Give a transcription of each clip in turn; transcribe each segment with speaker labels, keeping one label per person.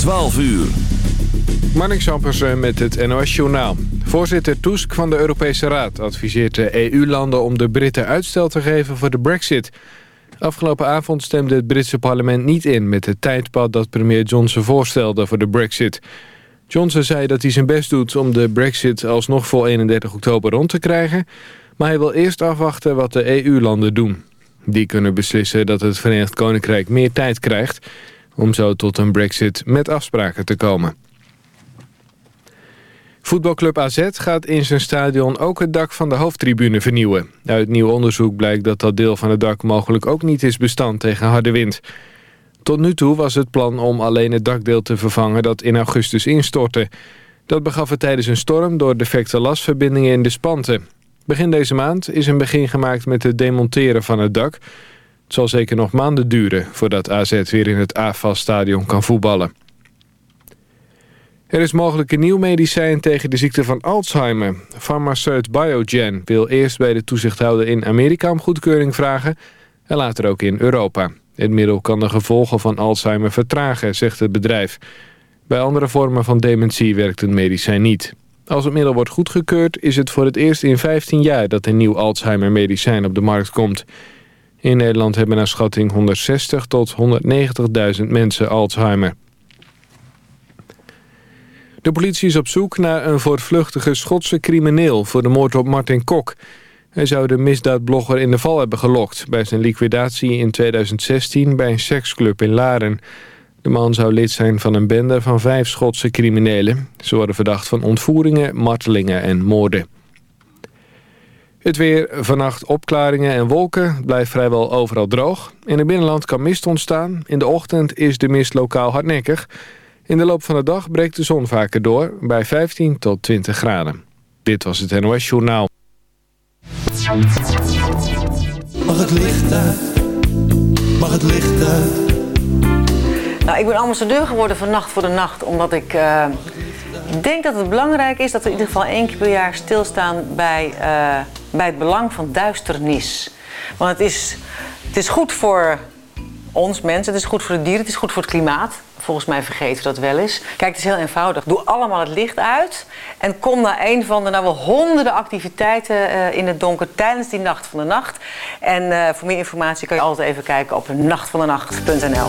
Speaker 1: 12 uur.
Speaker 2: Marnik Sampersen met het NOS Journaal. Voorzitter Tusk van de Europese Raad adviseert de EU-landen om de Britten uitstel te geven voor de brexit. Afgelopen avond stemde het Britse parlement niet in met het tijdpad dat premier Johnson voorstelde voor de brexit. Johnson zei dat hij zijn best doet om de brexit alsnog voor 31 oktober rond te krijgen, maar hij wil eerst afwachten wat de EU-landen doen. Die kunnen beslissen dat het Verenigd Koninkrijk meer tijd krijgt om zo tot een brexit met afspraken te komen. Voetbalclub AZ gaat in zijn stadion ook het dak van de hoofdtribune vernieuwen. Uit nieuw onderzoek blijkt dat dat deel van het dak mogelijk ook niet is bestand tegen harde wind. Tot nu toe was het plan om alleen het dakdeel te vervangen dat in augustus instortte. Dat begaf het tijdens een storm door defecte lasverbindingen in de spanten. Begin deze maand is een begin gemaakt met het demonteren van het dak. Het zal zeker nog maanden duren voordat AZ weer in het AFAS-stadion kan voetballen. Er is mogelijk een nieuw medicijn tegen de ziekte van Alzheimer. Farmaceut Biogen wil eerst bij de toezichthouder in Amerika om goedkeuring vragen... en later ook in Europa. Het middel kan de gevolgen van Alzheimer vertragen, zegt het bedrijf. Bij andere vormen van dementie werkt het medicijn niet. Als het middel wordt goedgekeurd is het voor het eerst in 15 jaar... dat een nieuw Alzheimer-medicijn op de markt komt. In Nederland hebben naar schatting 160 tot 190.000 mensen Alzheimer. De politie is op zoek naar een voortvluchtige Schotse crimineel... voor de moord op Martin Kok. Hij zou de misdaadblogger in de val hebben gelokt... bij zijn liquidatie in 2016 bij een seksclub in Laren. De man zou lid zijn van een bende van vijf Schotse criminelen. Ze worden verdacht van ontvoeringen, martelingen en moorden. Het weer, vannacht opklaringen en wolken, blijft vrijwel overal droog. In het binnenland kan mist ontstaan. In de ochtend is de mist lokaal hardnekkig... In de loop van de dag breekt de zon vaker door bij 15 tot 20 graden. Dit was het NOS Journaal.
Speaker 3: Mag het licht uit? Mag het licht uit?
Speaker 4: Nou, ik ben ambassadeur geworden van Nacht voor de Nacht... omdat ik uh, denk dat het belangrijk is... dat we in ieder geval één keer per jaar stilstaan... bij, uh, bij het belang van duisternis. Want het is, het is goed voor ons mensen, het is goed voor de dieren... het is goed voor het klimaat volgens mij vergeten we dat wel eens. Kijk, het is heel eenvoudig. Doe allemaal het licht uit. En kom naar een van de nou wel honderden activiteiten uh, in het donker tijdens die nacht van de nacht. En uh, voor meer informatie kan je altijd even kijken op nachtvandenacht.nl.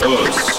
Speaker 5: Dois.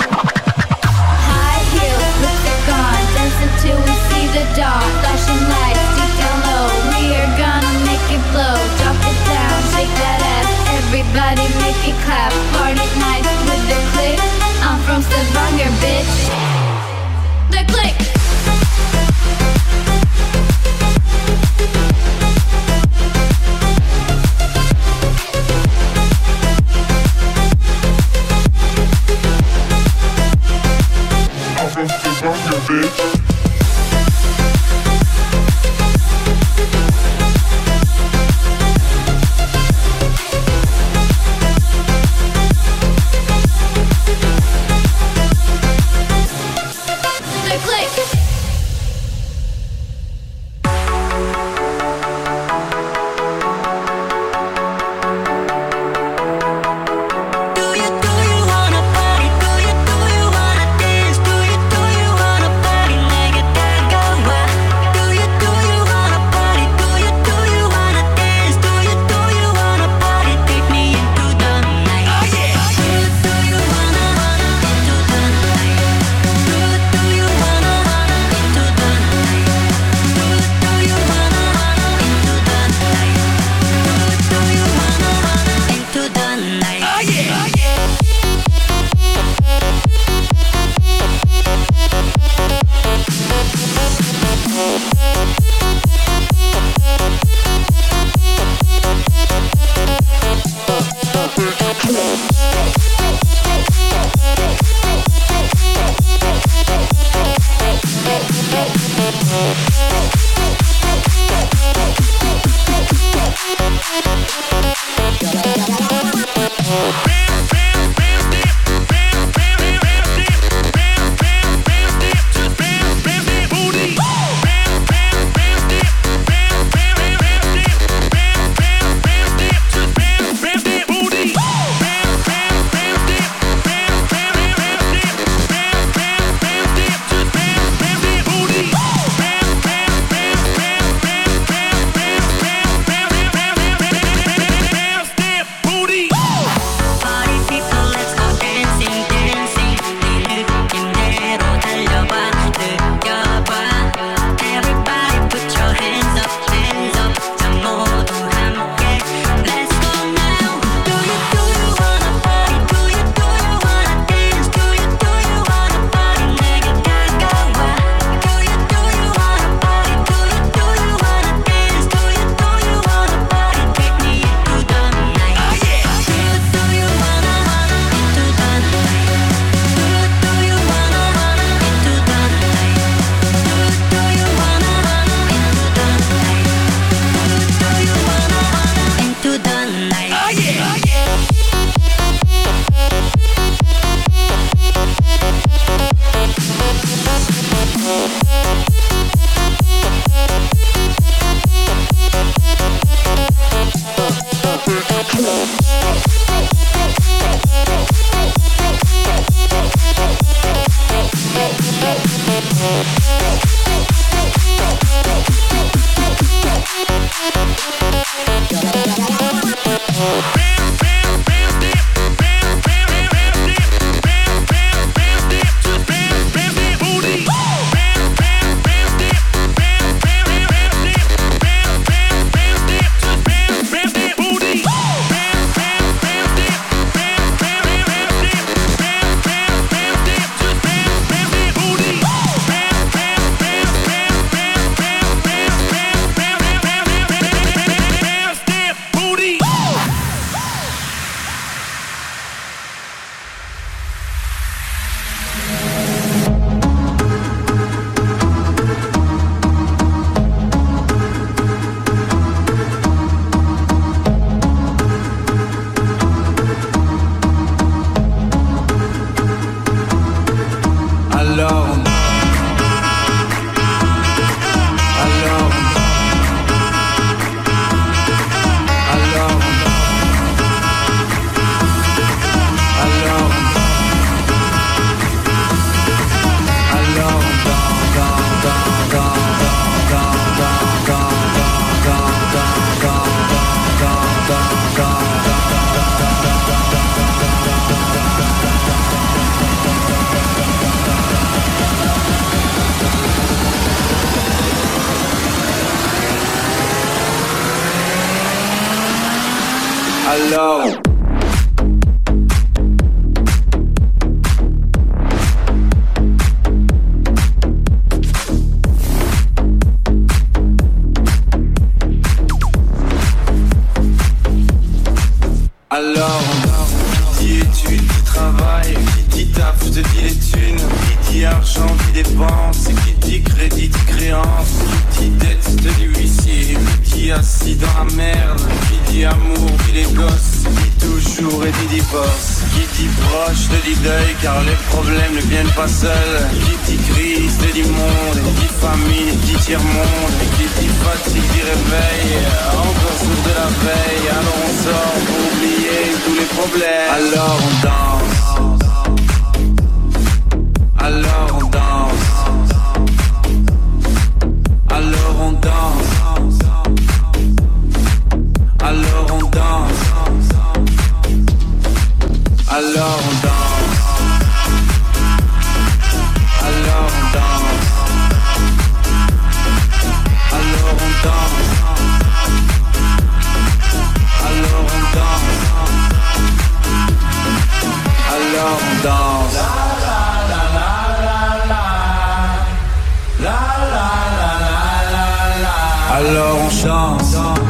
Speaker 5: Alors on chante.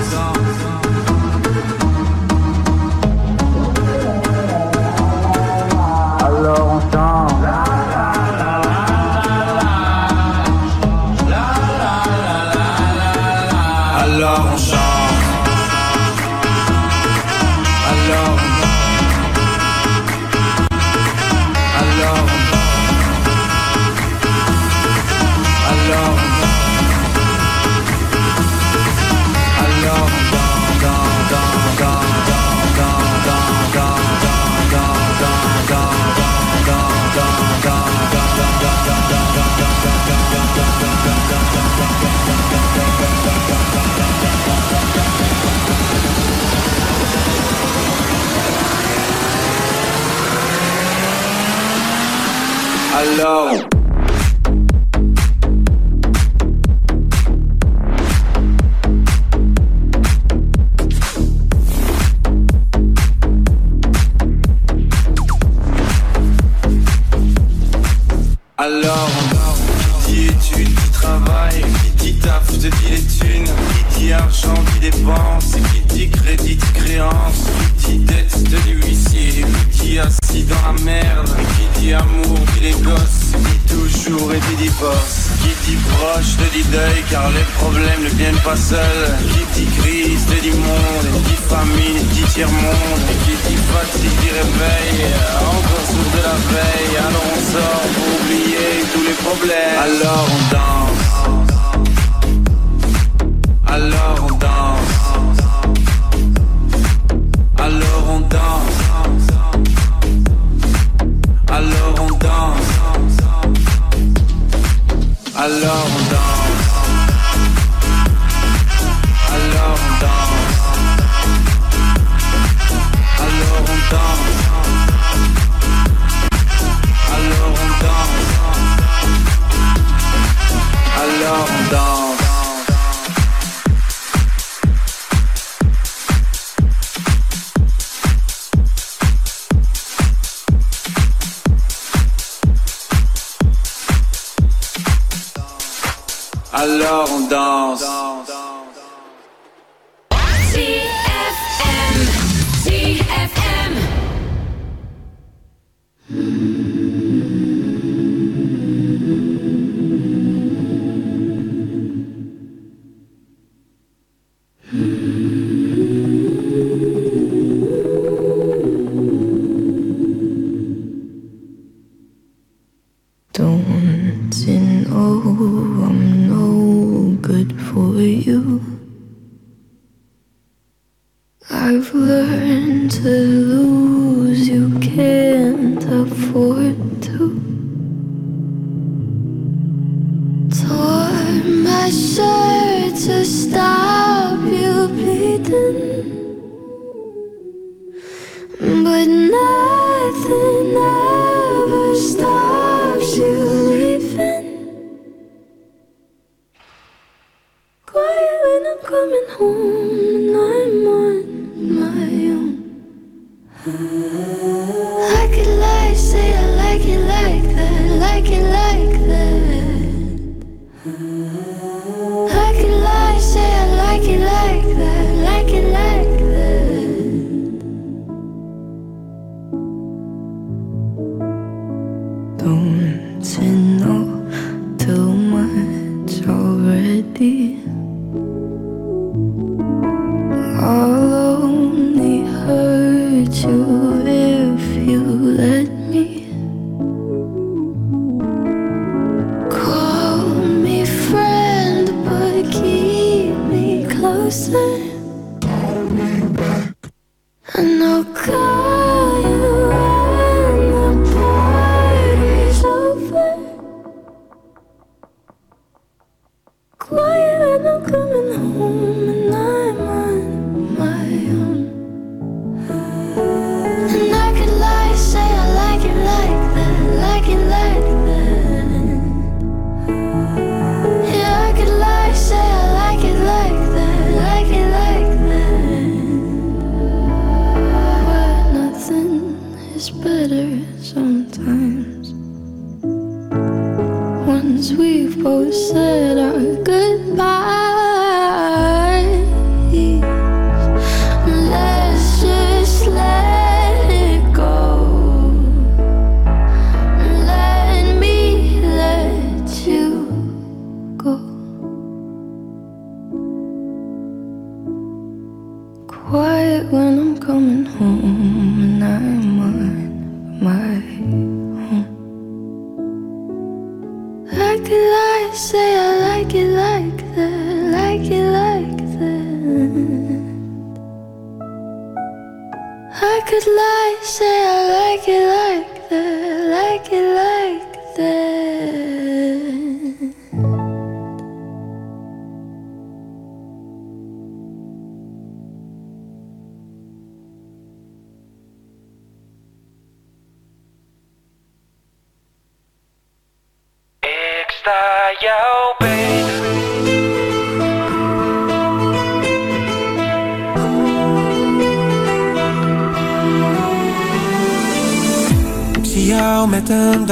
Speaker 5: Hello. seul, j'ai dit crise, j'ai dit monde, dit famine, dit tiers-monde
Speaker 6: I could lie, say I like it like that, like it like that.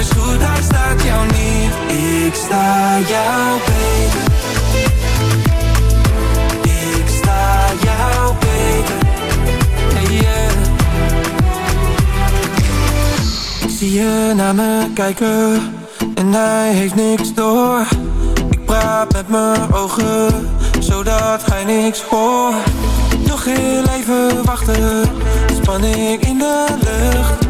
Speaker 7: Eens goed, hij staat jou niet. Ik sta jou beter. Ik sta jou beter. Hey, yeah. Ik zie je naar me kijken en hij heeft niks door. Ik praat met mijn ogen, zodat hij niks hoort. Nog heel even wachten, spanning in de lucht.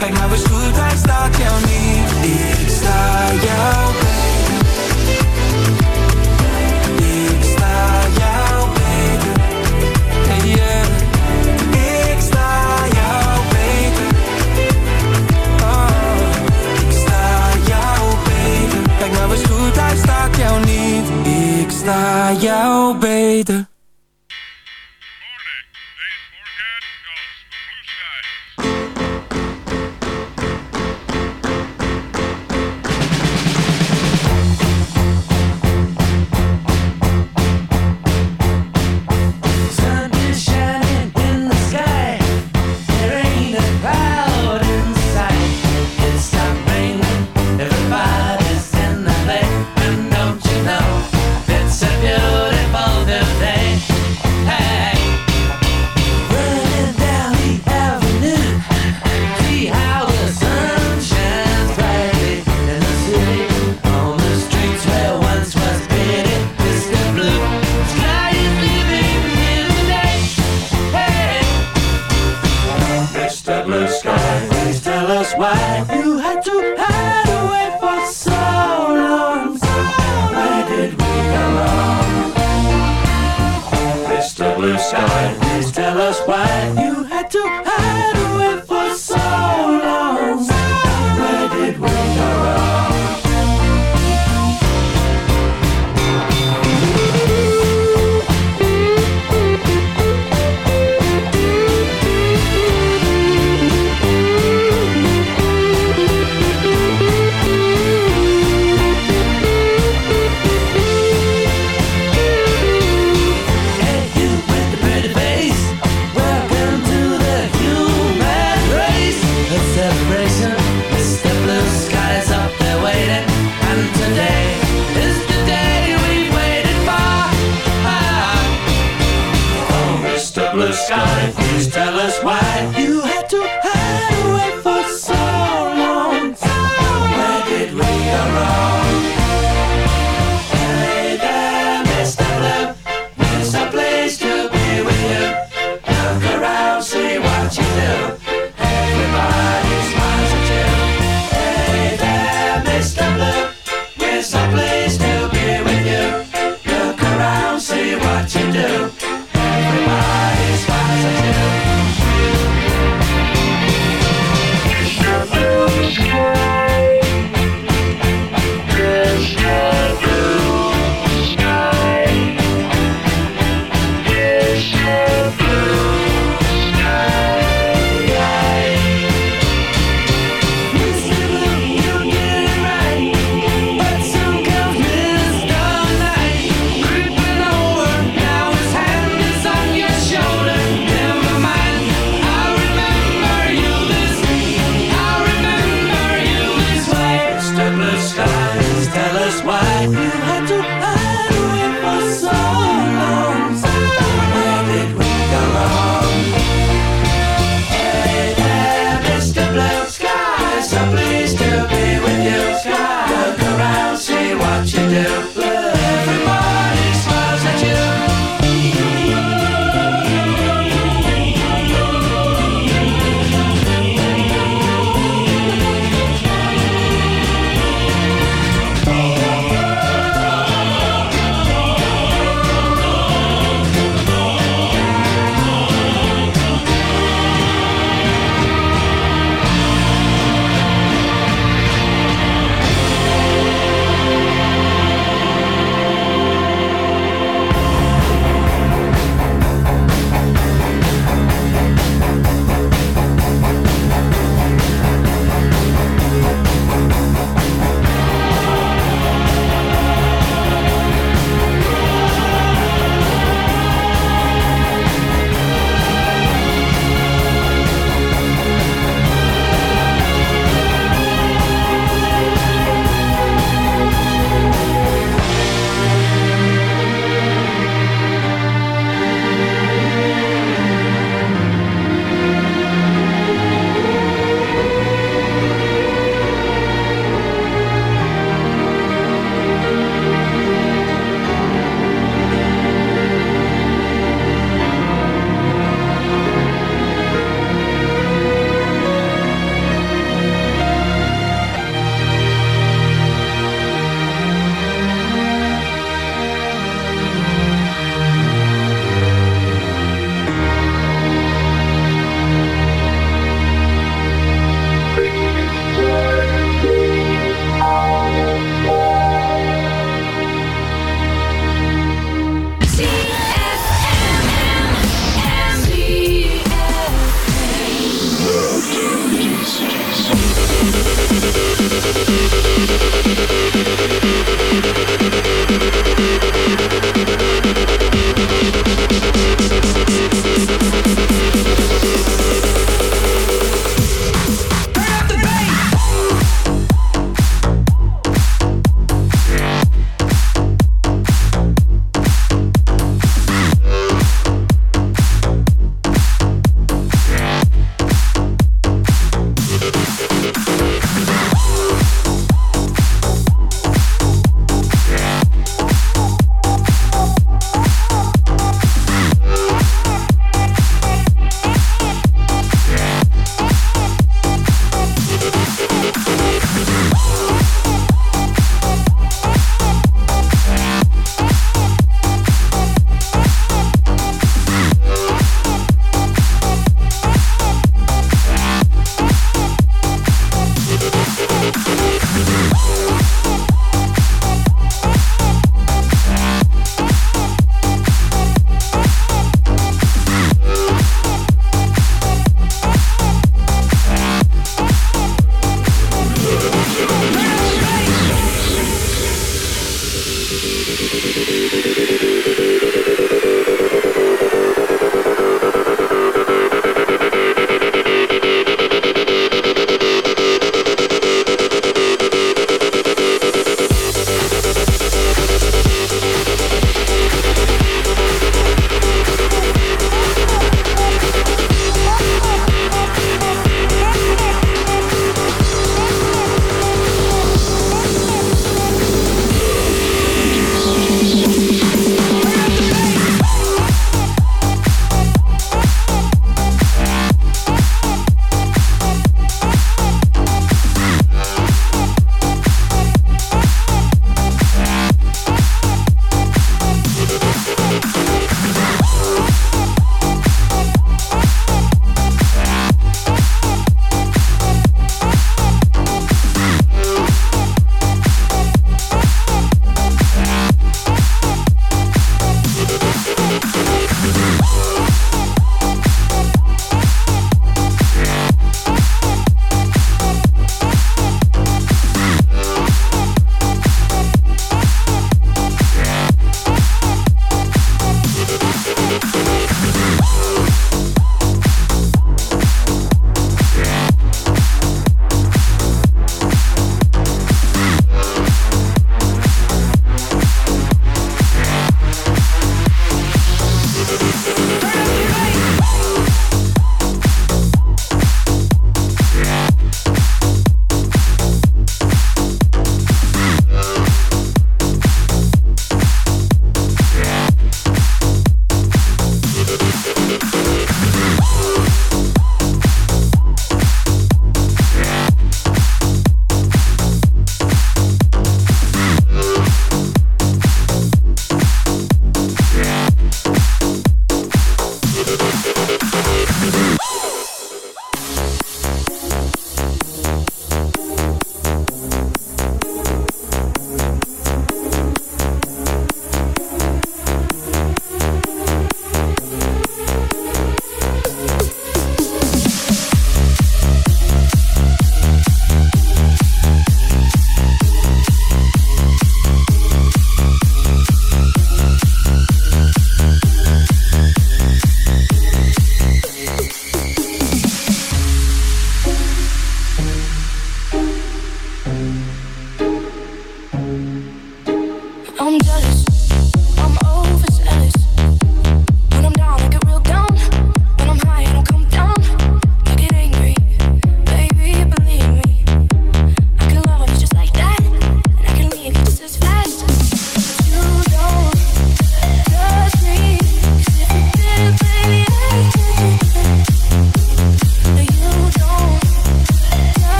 Speaker 7: Kijk nou eens goed, hij staat jou niet. Ik sta jou beter. Ik sta jou beter. Hey, yeah. Ik sta jou beter. Oh, ik sta jou beter. Kijk nou eens goed, hij staat jou niet. Ik sta jou beter.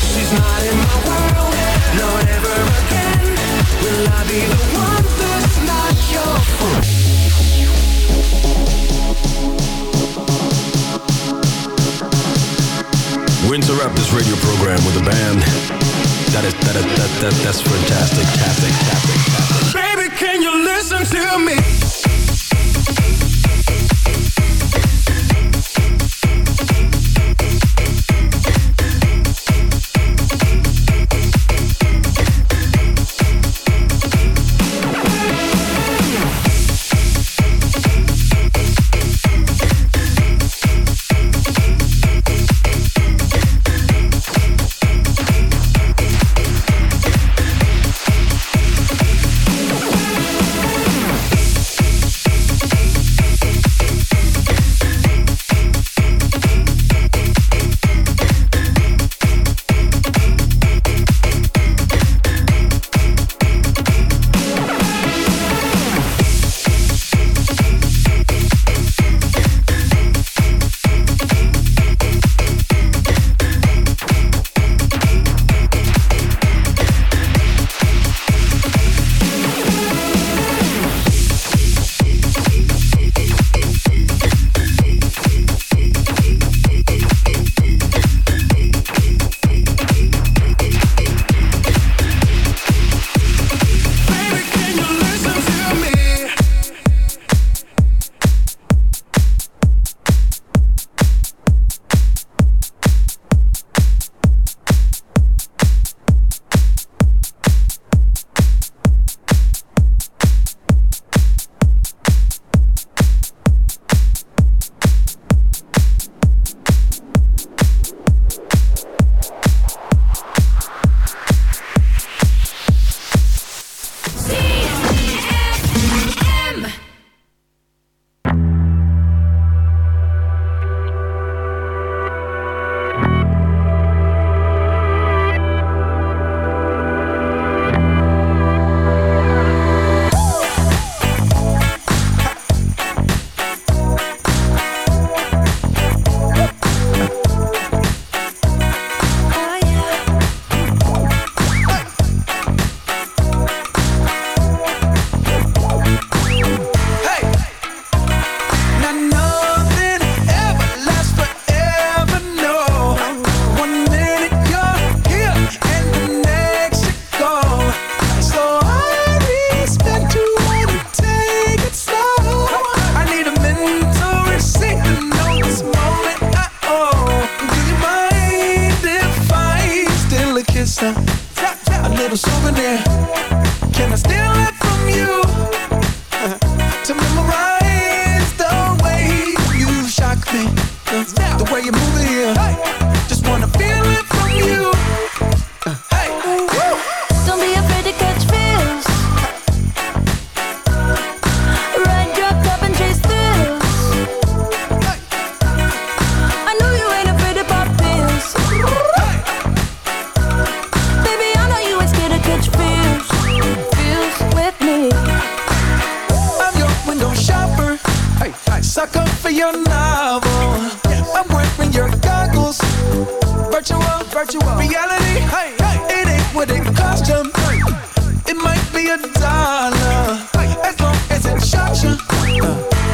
Speaker 7: She's not in my world,
Speaker 1: radio program with band that is that is, that, that that's fantastic, fantastic, fantastic.
Speaker 7: Baby, can you listen to me? Reality. Hey, hey, it ain't what it cost you. It might be a dollar, as long as it shocks you.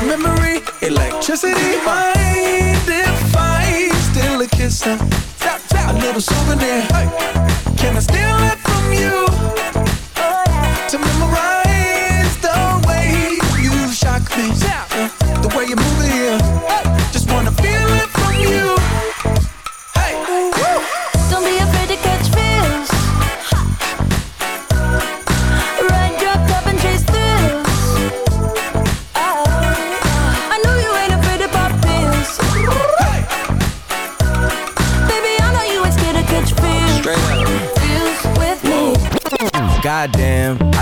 Speaker 7: Memory, electricity. Mind if I steal a kiss? Uh, a little souvenir. Can I steal it
Speaker 8: Goddamn,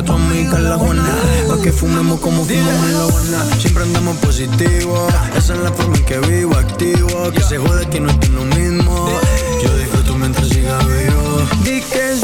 Speaker 9: entre que
Speaker 10: fumemos como fumamos en la buena. Siempre andamos positivo. Esa es la forma en que vivo, activo. Que se jode que no estoy lo mismo. Yo disfruto mientras siga vivo. Di que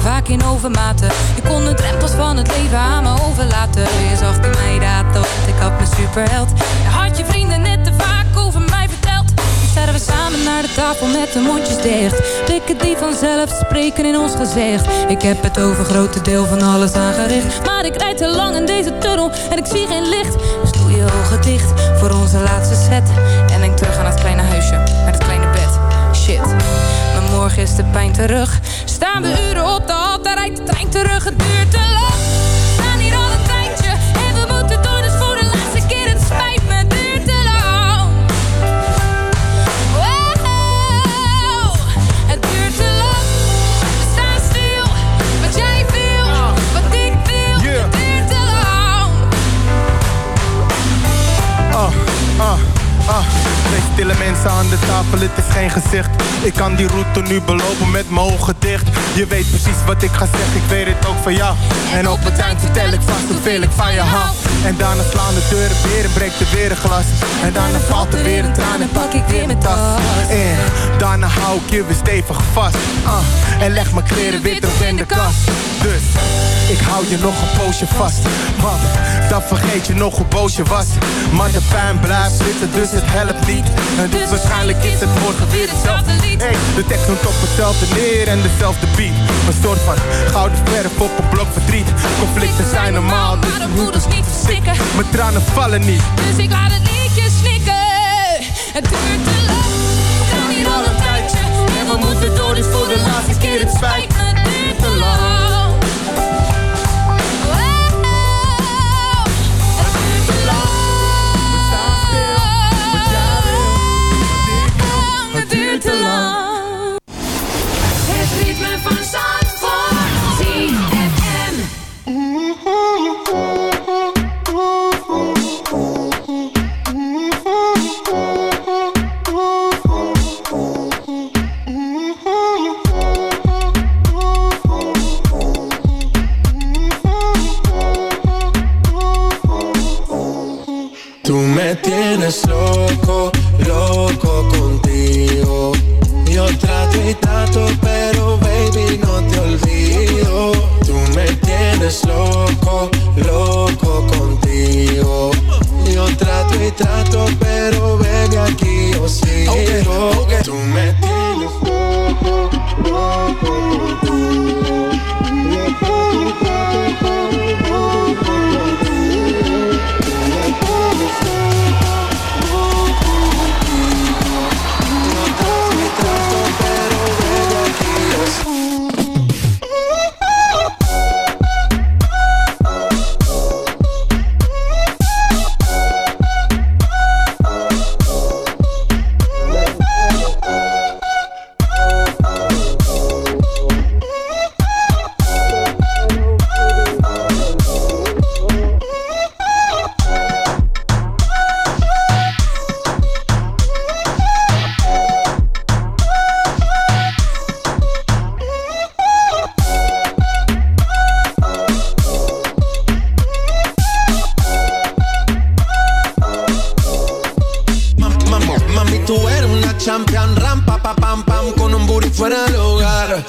Speaker 11: vaak in overmaten. Je kon de drempels van het leven aan me overlaten. Je zag in mij dat want ik had een superheld. Je had je vrienden net te vaak over mij verteld. Nu staan we samen naar de tafel met de mondjes dicht. Dikken die vanzelf spreken in ons gezicht. Ik heb het over grote deel van alles aangericht. Maar ik rijd te lang in deze tunnel en ik zie geen licht. Dus doe je ogen dicht voor onze laatste set. En denk terug aan het kleine huisje, met het kleine bed. Shit morgen is de pijn terug Staan we uren op de hal, daar rijdt de trein terug, het duurt te lang. We staan hier al een tijdje en we moeten doen dus voor de laatste keer het spijt me, duurt te lang. Wow, het duurt
Speaker 12: te
Speaker 11: lang. We staan stil, wat jij viel, wat ik
Speaker 12: viel, het duurt te lang. Oh, ah. ah. Ah, twee stille mensen aan de tafel, het is geen gezicht. Ik kan die route nu belopen met mijn ogen dicht. Je weet precies wat ik ga zeggen, ik weet het ook van jou. En op het eind vertel ik vast hoeveel ik van je hou En daarna slaan de deuren weer en breekt er weer een glas. En daarna valt er weer een traan en pak ik weer mijn tas. En daarna hou ik je weer stevig vast. Uh, En leg mijn kleren weer terug in de kast. Dus ik hou je nog een poosje vast. Want dan vergeet je nog hoe boos je was. Maar de pijn blijft zitten dus het helpt niet. En dus waarschijnlijk is het morgen weer hetzelfde lied. Hey, De tekst noemt op hetzelfde neer en dezelfde beat. Een soort van gouden verf op een blok verdriet. Conflicten zijn normaal dus
Speaker 11: Maar de voeders niet verstikken.
Speaker 12: Mijn tranen vallen niet.
Speaker 11: Dus ik laat het liedje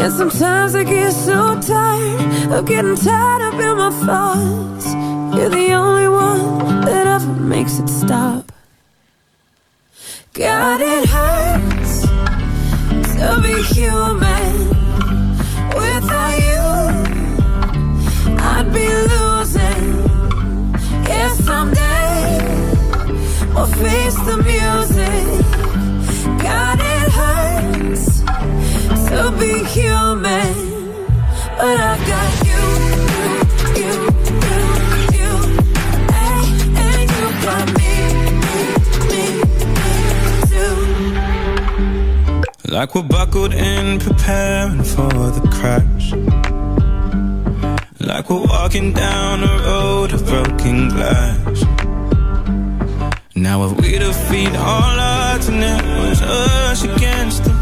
Speaker 13: And sometimes I get so tired of getting tied up in my thoughts. You're the only one that ever makes it stop. God, it hurts to be human without you. I'd be losing. Yeah, someday we'll face the music. God, it But I've got you, you, you, you, and, you got me, me, me, me too.
Speaker 14: Like we're buckled in, preparing for the crash. Like we're walking down a road of broken glass. Now if we defeat all odds and it was us against